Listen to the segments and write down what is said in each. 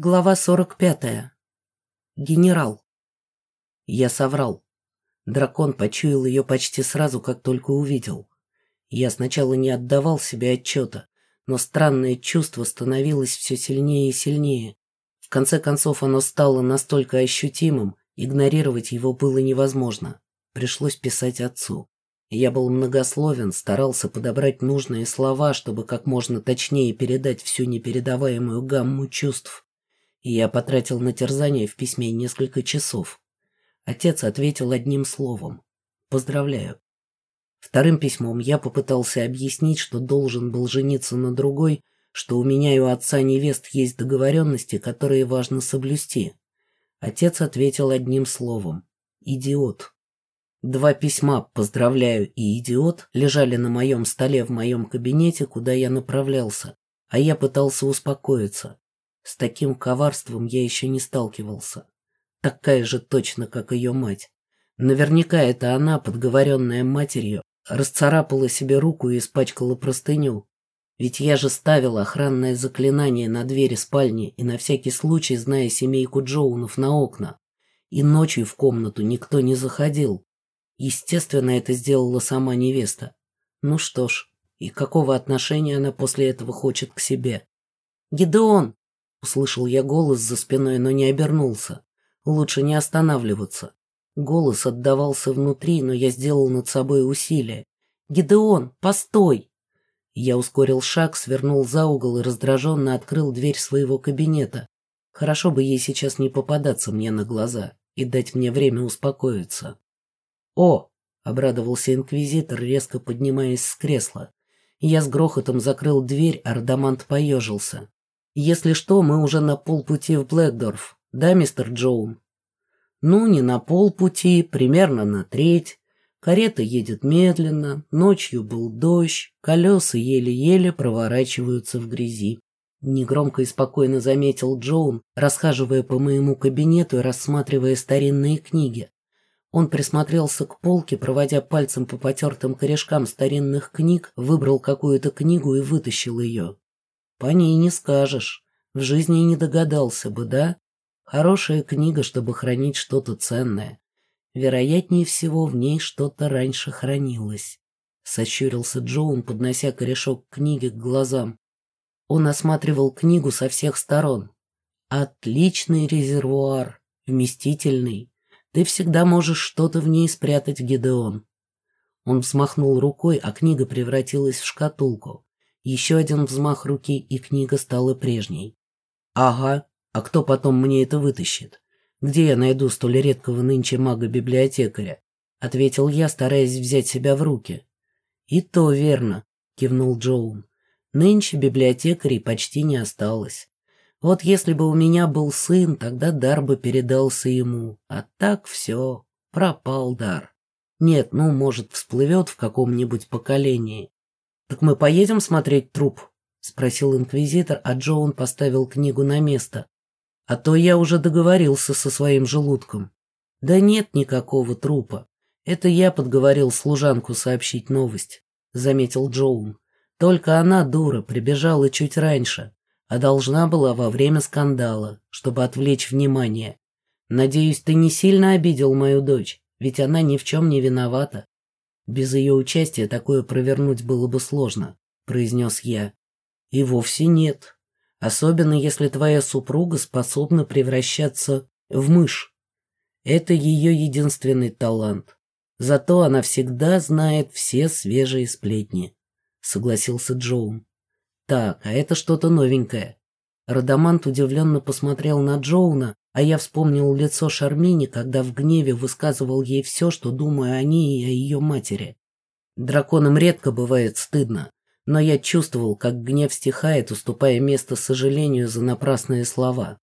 Глава 45. Генерал. Я соврал. Дракон почуял ее почти сразу, как только увидел. Я сначала не отдавал себе отчета, но странное чувство становилось все сильнее и сильнее. В конце концов оно стало настолько ощутимым, игнорировать его было невозможно. Пришлось писать отцу. Я был многословен, старался подобрать нужные слова, чтобы как можно точнее передать всю непередаваемую гамму чувств и я потратил на терзание в письме несколько часов. Отец ответил одним словом «Поздравляю». Вторым письмом я попытался объяснить, что должен был жениться на другой, что у меня и у отца невест есть договоренности, которые важно соблюсти. Отец ответил одним словом «Идиот». Два письма «Поздравляю» и «Идиот» лежали на моем столе в моем кабинете, куда я направлялся, а я пытался успокоиться. С таким коварством я еще не сталкивался. Такая же точно, как ее мать. Наверняка это она, подговоренная матерью, расцарапала себе руку и испачкала простыню. Ведь я же ставил охранное заклинание на двери спальни и на всякий случай, зная семейку Джоунов на окна. И ночью в комнату никто не заходил. Естественно, это сделала сама невеста. Ну что ж, и какого отношения она после этого хочет к себе? «Гидеон!» Услышал я голос за спиной, но не обернулся. Лучше не останавливаться. Голос отдавался внутри, но я сделал над собой усилие. «Гидеон, постой!» Я ускорил шаг, свернул за угол и раздраженно открыл дверь своего кабинета. Хорошо бы ей сейчас не попадаться мне на глаза и дать мне время успокоиться. «О!» — обрадовался инквизитор, резко поднимаясь с кресла. Я с грохотом закрыл дверь, а Ардамант поежился. Если что, мы уже на полпути в Блэкдорф, да, мистер Джоун? Ну, не на полпути, примерно на треть. Карета едет медленно, ночью был дождь, колеса еле-еле проворачиваются в грязи. Негромко и спокойно заметил Джоун, расхаживая по моему кабинету и рассматривая старинные книги. Он присмотрелся к полке, проводя пальцем по потертым корешкам старинных книг, выбрал какую-то книгу и вытащил ее. По ней не скажешь. В жизни и не догадался бы, да? Хорошая книга, чтобы хранить что-то ценное. Вероятнее всего, в ней что-то раньше хранилось. Сощурился Джоун, поднося корешок книги к глазам. Он осматривал книгу со всех сторон. Отличный резервуар, вместительный. Ты всегда можешь что-то в ней спрятать, Гидеон. Он взмахнул рукой, а книга превратилась в шкатулку. Еще один взмах руки, и книга стала прежней. «Ага, а кто потом мне это вытащит? Где я найду столь редкого нынче мага-библиотекаря?» — ответил я, стараясь взять себя в руки. «И то верно», — кивнул Джоун. «Нынче библиотекарей почти не осталось. Вот если бы у меня был сын, тогда дар бы передался ему. А так все, пропал дар. Нет, ну, может, всплывет в каком-нибудь поколении. «Так мы поедем смотреть труп?» — спросил инквизитор, а Джоун поставил книгу на место. «А то я уже договорился со своим желудком». «Да нет никакого трупа. Это я подговорил служанку сообщить новость», — заметил Джоун. «Только она, дура, прибежала чуть раньше, а должна была во время скандала, чтобы отвлечь внимание. Надеюсь, ты не сильно обидел мою дочь, ведь она ни в чем не виновата». Без ее участия такое провернуть было бы сложно, произнес я. И вовсе нет. Особенно если твоя супруга способна превращаться в мышь. Это ее единственный талант. Зато она всегда знает все свежие сплетни, согласился Джоун. Так, а это что-то новенькое. Радамант удивленно посмотрел на Джоуна, а я вспомнил лицо Шармини, когда в гневе высказывал ей все, что думаю о ней и о ее матери. Драконам редко бывает стыдно, но я чувствовал, как гнев стихает, уступая место сожалению за напрасные слова.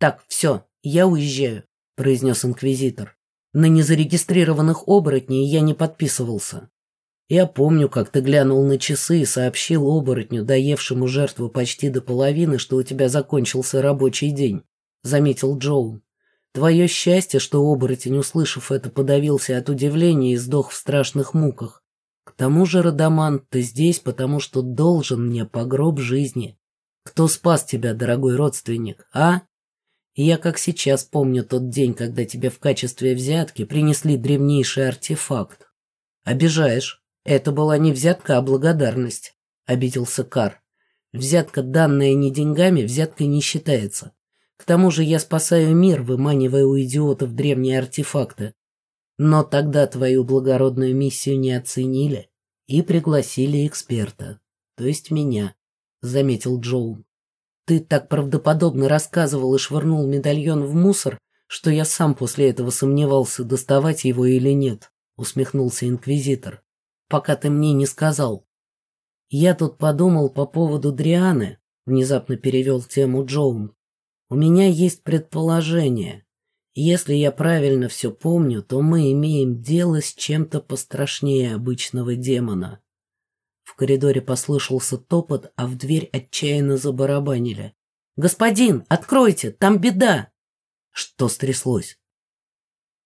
«Так, все, я уезжаю», — произнес инквизитор. «На незарегистрированных оборотней я не подписывался. Я помню, как ты глянул на часы и сообщил оборотню, доевшему жертву почти до половины, что у тебя закончился рабочий день», — заметил Джоун. «Твое счастье, что оборотень, услышав это, подавился от удивления и сдох в страшных муках. К тому же, Радамант, ты здесь, потому что должен мне по гроб жизни. Кто спас тебя, дорогой родственник, а? Я как сейчас помню тот день, когда тебе в качестве взятки принесли древнейший артефакт. Обижаешь. Это была не взятка, а благодарность, обиделся Кар. Взятка, данная не деньгами, взяткой не считается. К тому же я спасаю мир, выманивая у идиотов древние артефакты. Но тогда твою благородную миссию не оценили и пригласили эксперта, то есть меня, заметил Джоун. Ты так правдоподобно рассказывал и швырнул медальон в мусор, что я сам после этого сомневался, доставать его или нет, усмехнулся инквизитор. Пока ты мне не сказал. Я тут подумал по поводу Дрианы, внезапно перевел тему Джоун. У меня есть предположение. Если я правильно все помню, то мы имеем дело с чем-то пострашнее обычного демона. В коридоре послышался топот, а в дверь отчаянно забарабанили. «Господин, откройте, там беда!» Что стряслось?